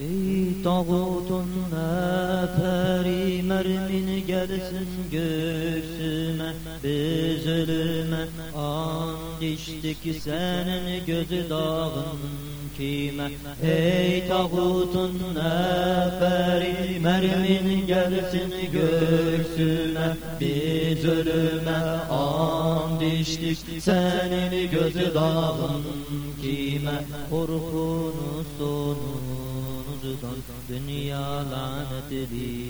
Ey tağutun neferi mermin gelsin göğsüme Biz ölüme and içtik senin gözü dağın kime. Ey tağutun neferi mermin gelsin göğsüme Biz ölüme and içtik senin gözü dağın kime. Korkunuz sonunuzdan dünya lanetlileri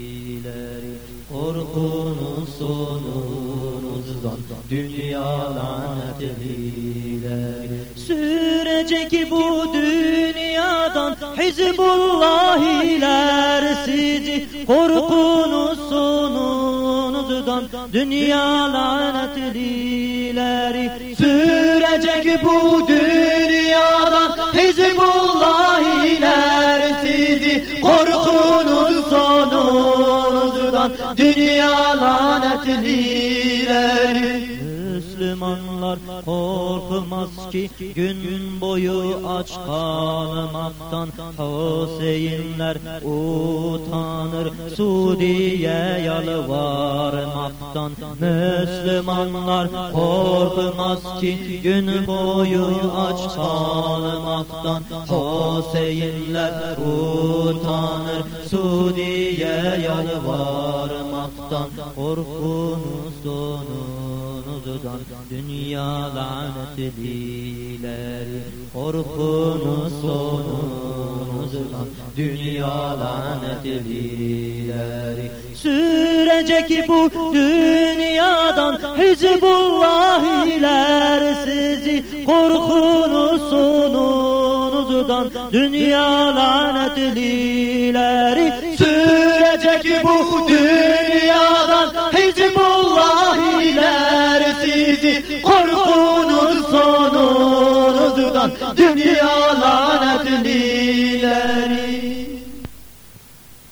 Korkunuz sonunuzdan dünya lanetlileri. Sürecek bu dünyadan Hizbullahiler sizi Korkunuz sonunuzdan dünya lanetlileri. Sürecek bu dünyadan Dünya lanetlileri Müslümanlar korkmaz ki gün boyu aç kalmaktan. Hüseyinler utanır Suudiye yalvarmaktan. Müslümanlar korkmaz ki gün boyu aç kalmaktan. Hüseyinler utanır Suudiye yalvarmaktan. Korkunuz sonunuzdan dünya lanetlileri Korkunuz sonunuzdan dünya lanetlileri Sürecek bu dünyadan Hizbullahiler sizi. Korkunuz sonunuzdan dünya lanetlileri Sürecek Korkunuz sonunuzdan dünya